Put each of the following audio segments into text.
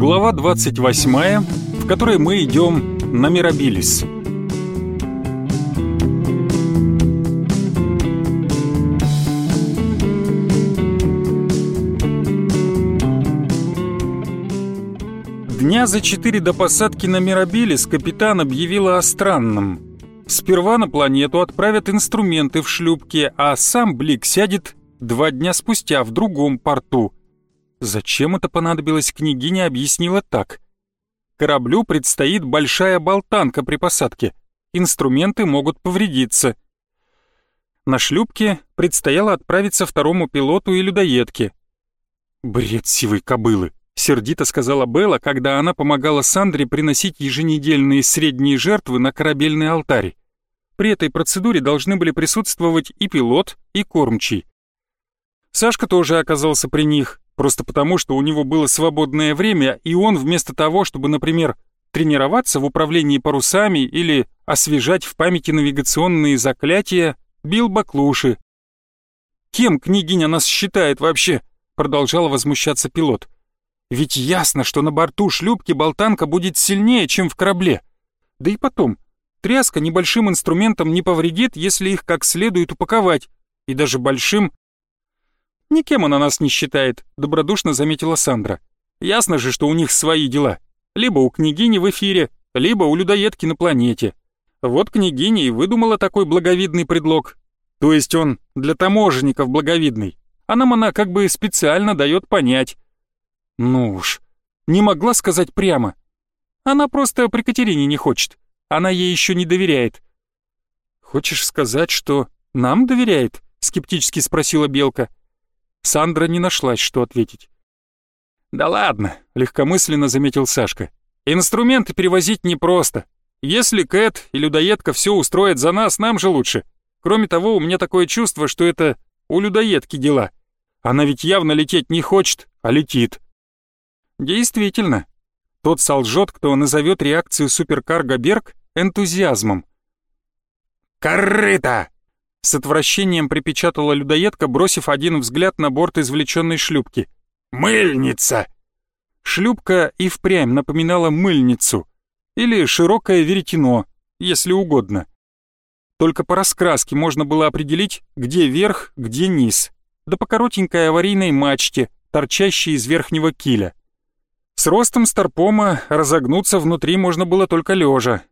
Глава 28, в которой мы идем на Мирабилис. Дня за четыре до посадки на Мирабилис капитан объявила о странном. Сперва на планету отправят инструменты в шлюпке, а сам Блик сядет два дня спустя в другом порту. Зачем это понадобилось, княгиня объяснила так. Кораблю предстоит большая болтанка при посадке. Инструменты могут повредиться. На шлюпке предстояло отправиться второму пилоту и людоедке. «Бред сивой кобылы», — сердито сказала Белла, когда она помогала Сандре приносить еженедельные средние жертвы на корабельный алтарь. При этой процедуре должны были присутствовать и пилот, и кормчий. Сашка тоже оказался при них, просто потому, что у него было свободное время, и он вместо того, чтобы, например, тренироваться в управлении парусами или освежать в памяти навигационные заклятия, бил баклуши. «Кем княгиня нас считает вообще?» — продолжал возмущаться пилот. «Ведь ясно, что на борту шлюпки болтанка будет сильнее, чем в корабле. Да и потом, тряска небольшим инструментом не повредит, если их как следует упаковать, и даже большим «Никем она нас не считает», — добродушно заметила Сандра. «Ясно же, что у них свои дела. Либо у княгини в эфире, либо у людоедки на планете. Вот княгиня и выдумала такой благовидный предлог. То есть он для таможенников благовидный, а нам она как бы специально дает понять». «Ну уж, не могла сказать прямо. Она просто при Катерине не хочет. Она ей еще не доверяет». «Хочешь сказать, что нам доверяет?» — скептически спросила Белка. Сандра не нашлась, что ответить. «Да ладно», — легкомысленно заметил Сашка. «Инструменты перевозить непросто. Если Кэт и людоедка все устроят за нас, нам же лучше. Кроме того, у меня такое чувство, что это у людоедки дела. Она ведь явно лететь не хочет, а летит». Действительно, тот солжет, кто назовет реакцию суперкарго Берг энтузиазмом. «Корыто!» С отвращением припечатала людоедка, бросив один взгляд на борт извлеченной шлюпки. «Мыльница!» Шлюпка и впрямь напоминала мыльницу. Или широкое веретено, если угодно. Только по раскраске можно было определить, где верх, где низ. Да по коротенькой аварийной мачте, торчащей из верхнего киля. С ростом старпома разогнуться внутри можно было только лежа.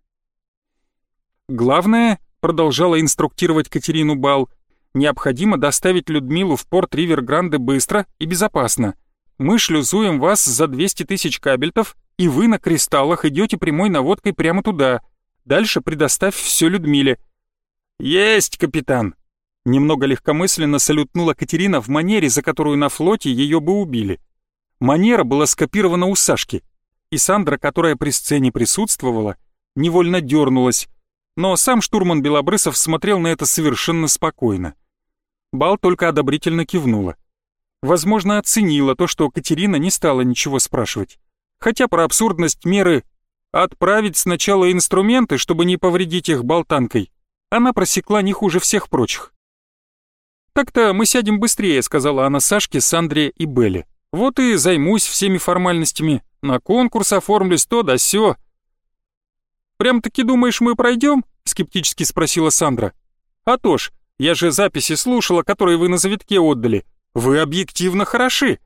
Главное продолжала инструктировать Катерину Бал, необходимо доставить Людмилу в порт Ривер-Гранде быстро и безопасно. Мы шлюзуем вас за 200 тысяч кабельтов, и вы на кристаллах идете прямой наводкой прямо туда. Дальше предоставь все Людмиле». «Есть, капитан!» Немного легкомысленно салютнула Катерина в манере, за которую на флоте ее бы убили. Манера была скопирована у Сашки, и Сандра, которая при сцене присутствовала, невольно дернулась, но сам штурман Белобрысов смотрел на это совершенно спокойно. Бал только одобрительно кивнула. Возможно, оценила то, что Катерина не стала ничего спрашивать. Хотя про абсурдность меры «отправить сначала инструменты, чтобы не повредить их болтанкой» она просекла не хуже всех прочих. «Так-то мы сядем быстрее», — сказала она Сашке, Сандре и Белле. «Вот и займусь всеми формальностями. На конкурс оформлюсь то да сё. «Прям-таки думаешь, мы пройдем?» — скептически спросила Сандра. «А то ж, я же записи слушала, которые вы на завитке отдали. Вы объективно хороши».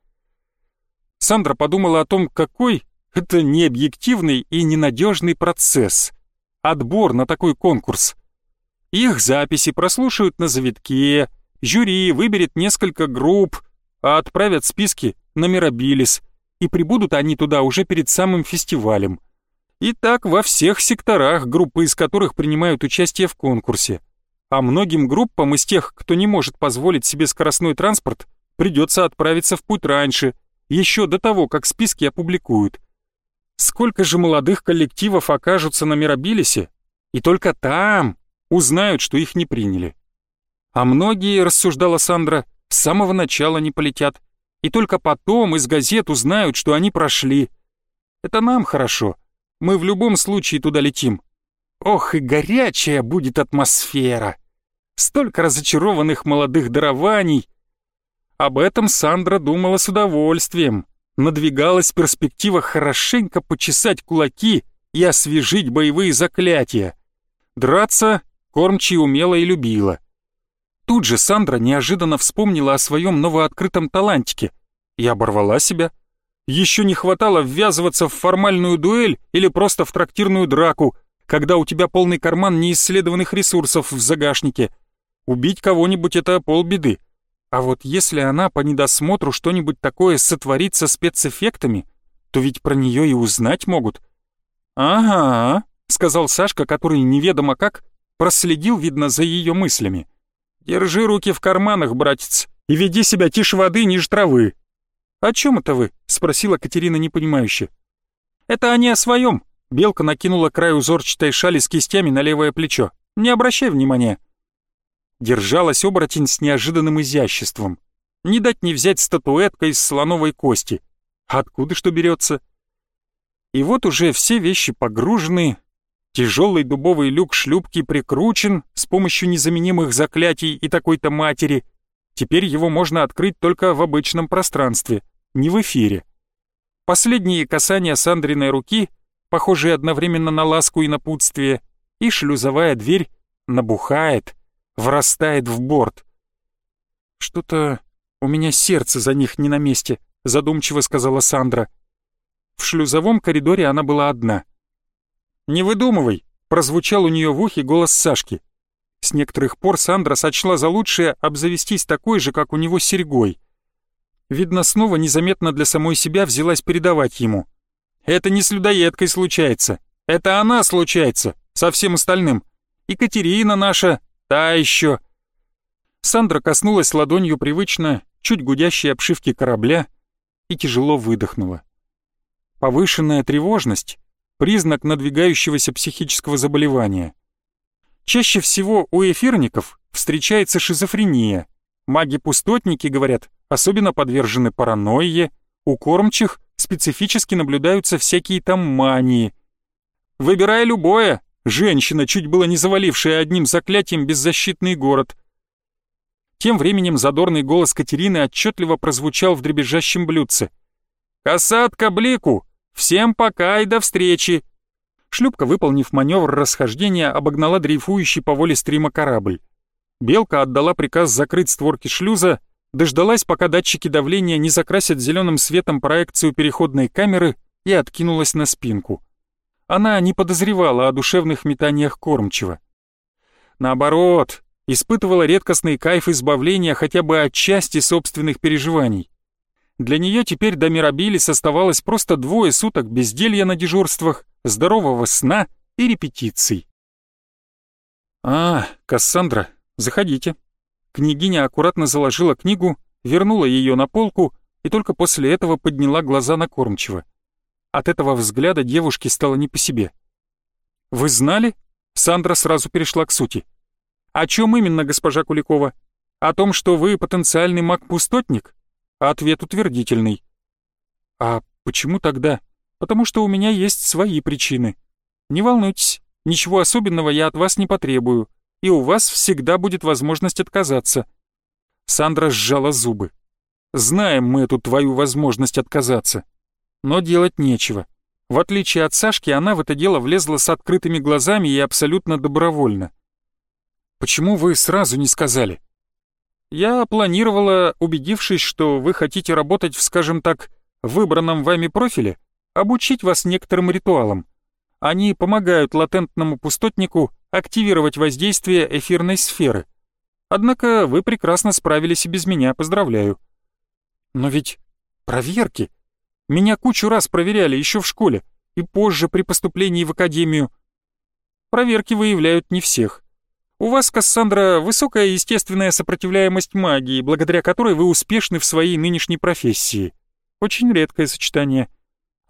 Сандра подумала о том, какой это необъективный и ненадежный процесс. Отбор на такой конкурс. Их записи прослушают на завитке, жюри выберет несколько групп, а отправят списки на Мирабилис, и прибудут они туда уже перед самым фестивалем. И так во всех секторах, группы из которых принимают участие в конкурсе. А многим группам из тех, кто не может позволить себе скоростной транспорт, придется отправиться в путь раньше, еще до того, как списки опубликуют. Сколько же молодых коллективов окажутся на Мирабилисе, и только там узнают, что их не приняли. А многие, рассуждала Сандра, с самого начала не полетят, и только потом из газет узнают, что они прошли. Это нам хорошо, мы в любом случае туда летим. Ох, и горячая будет атмосфера. Столько разочарованных молодых дарований. Об этом Сандра думала с удовольствием, надвигалась перспектива хорошенько почесать кулаки и освежить боевые заклятия. Драться кормчий умела и любила. Тут же Сандра неожиданно вспомнила о своем новооткрытом талантике и оборвала себя. Еще не хватало ввязываться в формальную дуэль или просто в трактирную драку, когда у тебя полный карман неисследованных ресурсов в загашнике. Убить кого-нибудь — это полбеды. А вот если она по недосмотру что-нибудь такое сотворит со спецэффектами, то ведь про нее и узнать могут. «Ага», — сказал Сашка, который неведомо как проследил, видно, за ее мыслями. «Держи руки в карманах, братец, и веди себя тише воды, ниже травы». «О чем это вы?» — спросила Катерина непонимающе. «Это они о своем», — Белка накинула край узорчатой шали с кистями на левое плечо. «Не обращай внимания». Держалась оборотень с неожиданным изяществом. Не дать не взять статуэтка из слоновой кости. Откуда что берется? И вот уже все вещи погружены, тяжелый дубовый люк шлюпки прикручен с помощью незаменимых заклятий и такой-то матери. Теперь его можно открыть только в обычном пространстве, не в эфире. Последние касания Сандриной руки, похожие одновременно на ласку и напутствие, и шлюзовая дверь набухает — врастает в борт. «Что-то у меня сердце за них не на месте», — задумчиво сказала Сандра. В шлюзовом коридоре она была одна. «Не выдумывай», — прозвучал у нее в ухе голос Сашки. С некоторых пор Сандра сочла за лучшее обзавестись такой же, как у него, серьгой. Видно, снова незаметно для самой себя взялась передавать ему. «Это не с людоедкой случается. Это она случается, со всем остальным. Екатерина наша, Та еще. Сандра коснулась ладонью привычно чуть гудящей обшивки корабля и тяжело выдохнула. Повышенная тревожность — признак надвигающегося психического заболевания. Чаще всего у эфирников встречается шизофрения. Маги-пустотники, говорят, особенно подвержены паранойе, у кормчих специфически наблюдаются всякие там мании. Выбирай любое, Женщина, чуть было не завалившая одним заклятием беззащитный город. Тем временем задорный голос Катерины отчетливо прозвучал в дребезжащем блюдце. «Касатка Блику! Всем пока и до встречи!» Шлюпка, выполнив маневр расхождения, обогнала дрейфующий по воле стрима корабль. Белка отдала приказ закрыть створки шлюза, дождалась, пока датчики давления не закрасят зеленым светом проекцию переходной камеры и откинулась на спинку она не подозревала о душевных метаниях кормчего. Наоборот, испытывала редкостный кайф избавления хотя бы от части собственных переживаний. Для нее теперь до Мирабилис оставалось просто двое суток безделья на дежурствах, здорового сна и репетиций. «А, Кассандра, заходите». Княгиня аккуратно заложила книгу, вернула ее на полку и только после этого подняла глаза на кормчего. От этого взгляда девушке стало не по себе. «Вы знали?» Сандра сразу перешла к сути. «О чем именно, госпожа Куликова? О том, что вы потенциальный маг-пустотник?» Ответ утвердительный. «А почему тогда?» «Потому что у меня есть свои причины. Не волнуйтесь, ничего особенного я от вас не потребую, и у вас всегда будет возможность отказаться». Сандра сжала зубы. «Знаем мы эту твою возможность отказаться но делать нечего. В отличие от Сашки, она в это дело влезла с открытыми глазами и абсолютно добровольно. «Почему вы сразу не сказали?» «Я планировала, убедившись, что вы хотите работать в, скажем так, выбранном вами профиле, обучить вас некоторым ритуалам. Они помогают латентному пустотнику активировать воздействие эфирной сферы. Однако вы прекрасно справились и без меня, поздравляю». «Но ведь проверки...» Меня кучу раз проверяли еще в школе и позже при поступлении в академию. Проверки выявляют не всех. У вас, Кассандра, высокая естественная сопротивляемость магии, благодаря которой вы успешны в своей нынешней профессии. Очень редкое сочетание.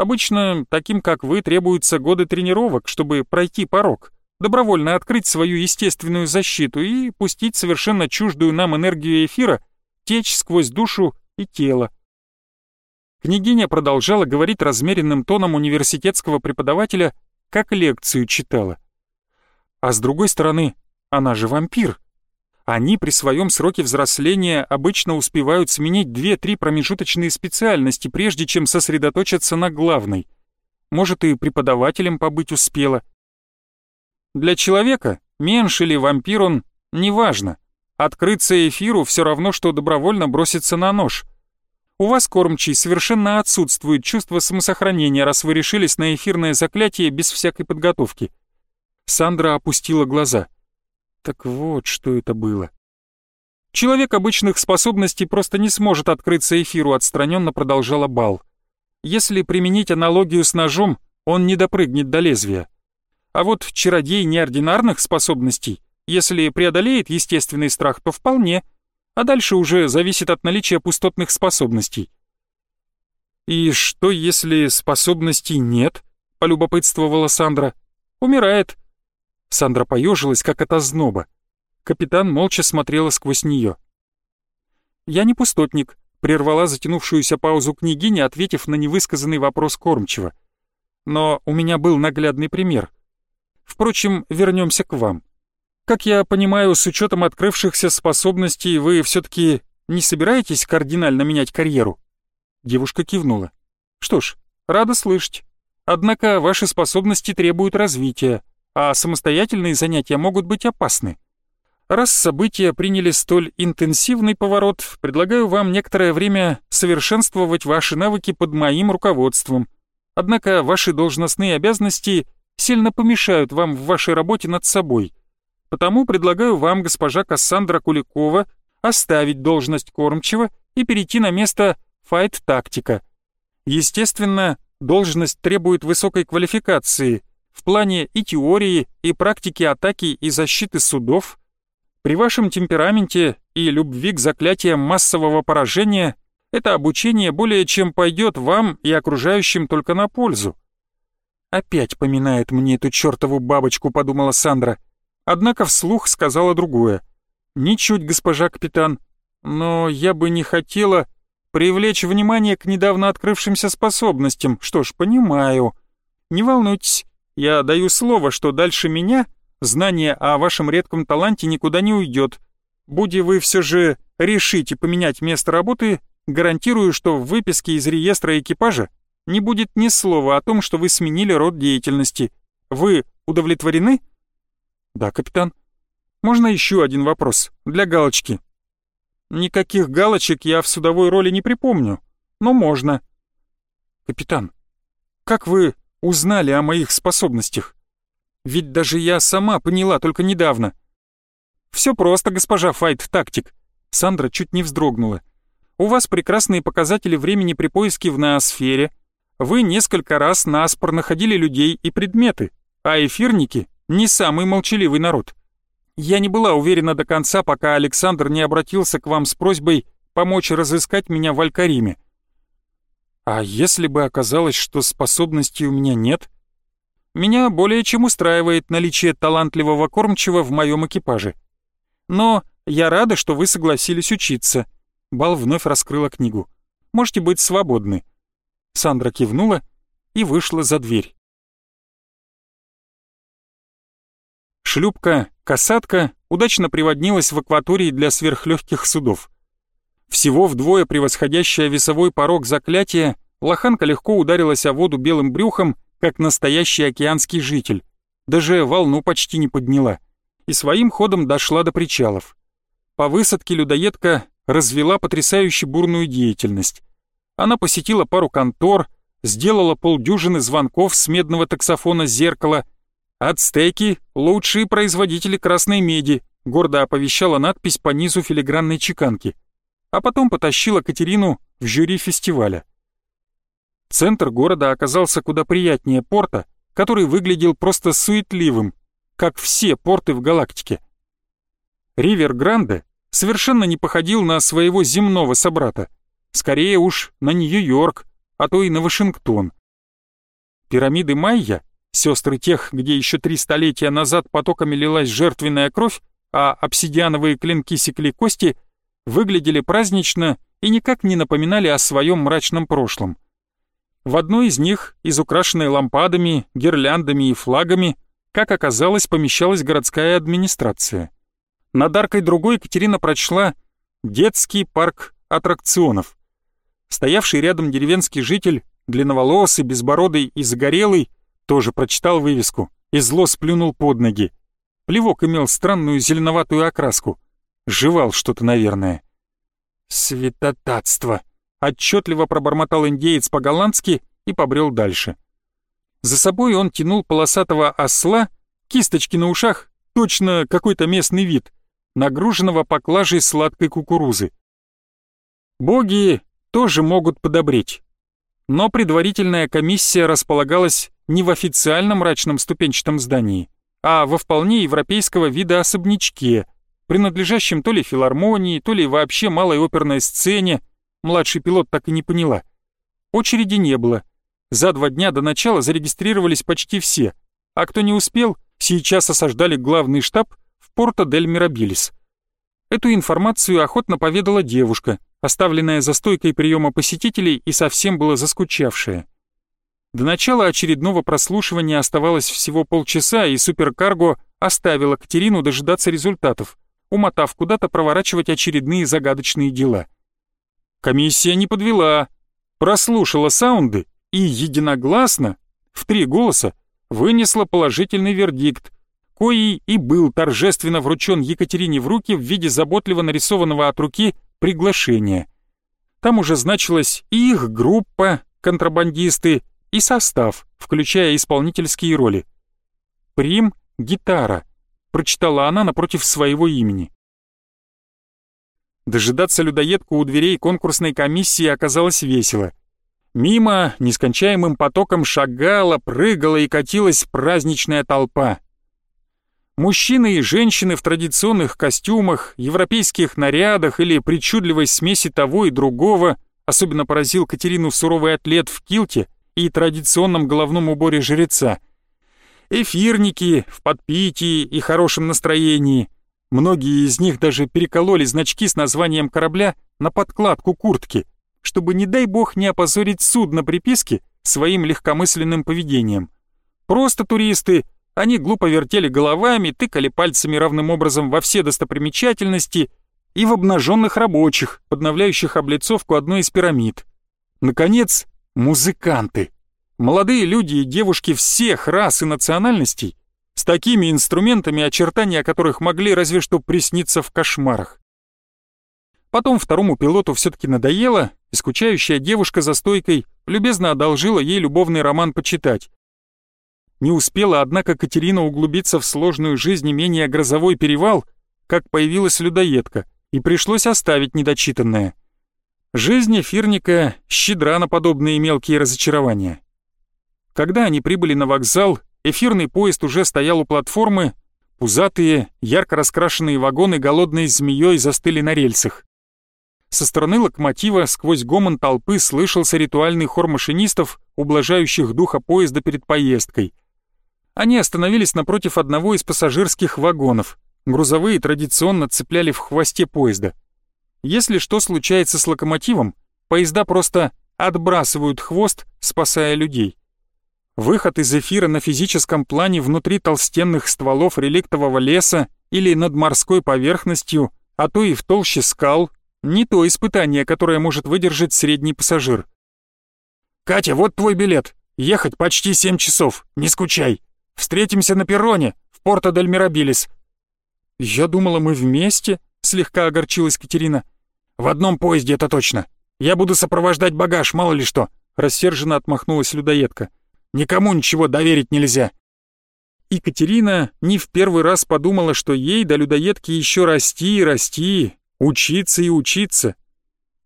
Обычно таким, как вы, требуются годы тренировок, чтобы пройти порог, добровольно открыть свою естественную защиту и пустить совершенно чуждую нам энергию эфира течь сквозь душу и тело. Княгиня продолжала говорить размеренным тоном университетского преподавателя, как лекцию читала. А с другой стороны, она же вампир. Они при своем сроке взросления обычно успевают сменить 2-3 промежуточные специальности, прежде чем сосредоточиться на главной. Может, и преподавателем побыть успела. Для человека, меньш или вампир он, неважно. Открыться эфиру все равно, что добровольно броситься на нож. У вас, кормчий, совершенно отсутствует чувство самосохранения, раз вы решились на эфирное заклятие без всякой подготовки. Сандра опустила глаза. Так вот, что это было. Человек обычных способностей просто не сможет открыться эфиру, отстраненно продолжала Бал. Если применить аналогию с ножом, он не допрыгнет до лезвия. А вот чародей неординарных способностей, если преодолеет естественный страх, то вполне — а дальше уже зависит от наличия пустотных способностей. «И что, если способностей нет?» — полюбопытствовала Сандра. «Умирает». Сандра поежилась, как от озноба. Капитан молча смотрела сквозь нее. «Я не пустотник», — прервала затянувшуюся паузу княгиня, ответив на невысказанный вопрос кормчего. «Но у меня был наглядный пример. Впрочем, вернемся к вам. Как я понимаю, с учетом открывшихся способностей вы все-таки не собираетесь кардинально менять карьеру?» Девушка кивнула. «Что ж, рада слышать. Однако ваши способности требуют развития, а самостоятельные занятия могут быть опасны. Раз события приняли столь интенсивный поворот, предлагаю вам некоторое время совершенствовать ваши навыки под моим руководством. Однако ваши должностные обязанности сильно помешают вам в вашей работе над собой» Потому предлагаю вам, госпожа Кассандра Куликова, оставить должность кормчего и перейти на место файт-тактика. Естественно, должность требует высокой квалификации в плане и теории, и практики атаки и защиты судов. При вашем темпераменте и любви к заклятиям массового поражения это обучение более чем пойдет вам и окружающим только на пользу. «Опять поминает мне эту чертову бабочку», — подумала Сандра. — Однако вслух сказала другое. «Ничуть, госпожа капитан, но я бы не хотела привлечь внимание к недавно открывшимся способностям. Что ж, понимаю. Не волнуйтесь, я даю слово, что дальше меня знание о вашем редком таланте никуда не уйдет. Буди вы все же решите поменять место работы, гарантирую, что в выписке из реестра экипажа не будет ни слова о том, что вы сменили род деятельности. Вы удовлетворены?» «Да, капитан. Можно еще один вопрос, для галочки?» «Никаких галочек я в судовой роли не припомню, но можно». «Капитан, как вы узнали о моих способностях? Ведь даже я сама поняла только недавно». «Все просто, госпожа Файт-тактик». Сандра чуть не вздрогнула. «У вас прекрасные показатели времени при поиске в ноосфере. Вы несколько раз наспор находили людей и предметы, а эфирники не самый молчаливый народ. Я не была уверена до конца, пока Александр не обратился к вам с просьбой помочь разыскать меня в Алькариме. А если бы оказалось, что способностей у меня нет? Меня более чем устраивает наличие талантливого кормчего в моем экипаже. Но я рада, что вы согласились учиться. Бал вновь раскрыла книгу. Можете быть свободны. Сандра кивнула и вышла за дверь. Шлюпка «Касатка» удачно приводнилась в акватории для сверхлегких судов. Всего вдвое превосходящая весовой порог заклятия, лоханка легко ударилась о воду белым брюхом, как настоящий океанский житель. Даже волну почти не подняла. И своим ходом дошла до причалов. По высадке людоедка развела потрясающе бурную деятельность. Она посетила пару контор, сделала полдюжины звонков с медного таксофона зеркала, «Ацтеки — лучшие производители красной меди», — гордо оповещала надпись по низу филигранной чеканки. А потом потащила Катерину в жюри фестиваля. Центр города оказался куда приятнее порта, который выглядел просто суетливым, как все порты в галактике. Ривер Гранде совершенно не походил на своего земного собрата, скорее уж на Нью-Йорк, а то и на Вашингтон. Пирамиды Майя Сестры тех, где еще три столетия назад потоками лилась жертвенная кровь, а обсидиановые клинки секли кости, выглядели празднично и никак не напоминали о своем мрачном прошлом. В одной из них, изукрашенной лампадами, гирляндами и флагами, как оказалось, помещалась городская администрация. Над аркой другой Катерина прочла «Детский парк аттракционов». Стоявший рядом деревенский житель, длинноволосый, безбородый и загорелый, тоже прочитал вывеску и зло сплюнул под ноги. Плевок имел странную зеленоватую окраску. Жевал что-то, наверное. «Святотатство!» — отчетливо пробормотал индеец по-голландски и побрел дальше. За собой он тянул полосатого осла, кисточки на ушах, точно какой-то местный вид, нагруженного поклажей сладкой кукурузы. Боги тоже могут подобреть. Но предварительная комиссия располагалась не в официальном мрачном ступенчатом здании, а во вполне европейского вида особнячке, принадлежащем то ли филармонии, то ли вообще малой оперной сцене, младший пилот так и не поняла. Очереди не было, за два дня до начала зарегистрировались почти все, а кто не успел, сейчас осаждали главный штаб в Порто-дель-Мирабилис. Эту информацию охотно поведала девушка, оставленная за стойкой приема посетителей и совсем было заскучавшая. До начала очередного прослушивания оставалось всего полчаса, и суперкарго оставила Катерину дожидаться результатов, умотав куда-то проворачивать очередные загадочные дела. Комиссия не подвела, прослушала саунды и единогласно, в три голоса, вынесла положительный вердикт, коей и был торжественно вручен Екатерине в руки в виде заботливо нарисованного от руки приглашения. Там уже значилась и их группа, контрабандисты, и состав, включая исполнительские роли. «Прим — гитара», — прочитала она напротив своего имени. Дожидаться людоедку у дверей конкурсной комиссии оказалось весело — Мимо нескончаемым потоком шагала, прыгала и катилась праздничная толпа. Мужчины и женщины в традиционных костюмах, европейских нарядах или причудливой смеси того и другого, особенно поразил Катерину суровый атлет в килте и традиционном головном уборе жреца. Эфирники в подпитии и хорошем настроении. Многие из них даже перекололи значки с названием корабля на подкладку куртки — чтобы, не дай бог, не опозорить судно приписки своим легкомысленным поведением. Просто туристы, они глупо вертели головами, тыкали пальцами равным образом во все достопримечательности и в обнаженных рабочих, подновляющих облицовку одной из пирамид. Наконец, музыканты. Молодые люди и девушки всех рас и национальностей, с такими инструментами, очертания которых могли разве что присниться в кошмарах. Потом второму пилоту все-таки надоело, и скучающая девушка за стойкой любезно одолжила ей любовный роман почитать. Не успела, однако, Катерина углубиться в сложную жизнь не менее грозовой перевал, как появилась людоедка, и пришлось оставить недочитанное. Жизнь эфирника щедра на подобные мелкие разочарования. Когда они прибыли на вокзал, эфирный поезд уже стоял у платформы, пузатые, ярко раскрашенные вагоны голодной змеей застыли на рельсах. Со стороны локомотива сквозь гомон толпы слышался ритуальный хор машинистов, ублажающих духа поезда перед поездкой. Они остановились напротив одного из пассажирских вагонов. Грузовые традиционно цепляли в хвосте поезда. Если что случается с локомотивом, поезда просто отбрасывают хвост, спасая людей. Выход из эфира на физическом плане внутри толстенных стволов реликтового леса или над морской поверхностью, а то и в толще скал, не то испытание, которое может выдержать средний пассажир. «Катя, вот твой билет. Ехать почти семь часов. Не скучай. Встретимся на перроне, в Порто-дель-Мирабилис». «Я думала, мы вместе», — слегка огорчилась Катерина. «В одном поезде, это точно. Я буду сопровождать багаж, мало ли что», — рассерженно отмахнулась людоедка. «Никому ничего доверить нельзя». И Катерина не в первый раз подумала, что ей до людоедки еще расти и расти, Учиться и учиться.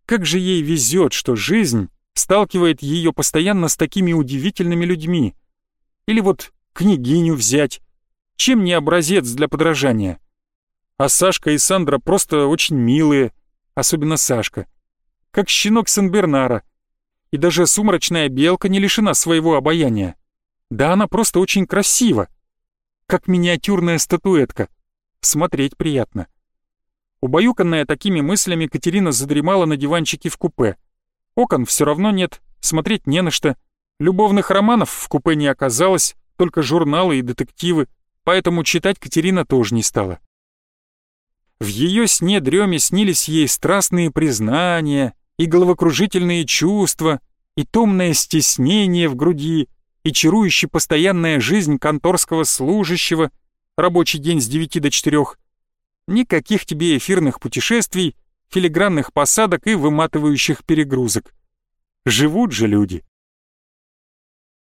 Как же ей везет, что жизнь сталкивает ее постоянно с такими удивительными людьми. Или вот княгиню взять. Чем не образец для подражания? А Сашка и Сандра просто очень милые, особенно Сашка. Как щенок Сен-Бернара. И даже сумрачная белка не лишена своего обаяния. Да она просто очень красива. Как миниатюрная статуэтка. Смотреть приятно. Убаюканная такими мыслями, Катерина задремала на диванчике в купе. Окон все равно нет, смотреть не на что. Любовных романов в купе не оказалось, только журналы и детективы, поэтому читать Катерина тоже не стала. В ее сне-дреме снились ей страстные признания и головокружительные чувства, и томное стеснение в груди, и чарующая постоянная жизнь конторского служащего, рабочий день с 9 до 4. Никаких тебе эфирных путешествий, филигранных посадок и выматывающих перегрузок. Живут же люди.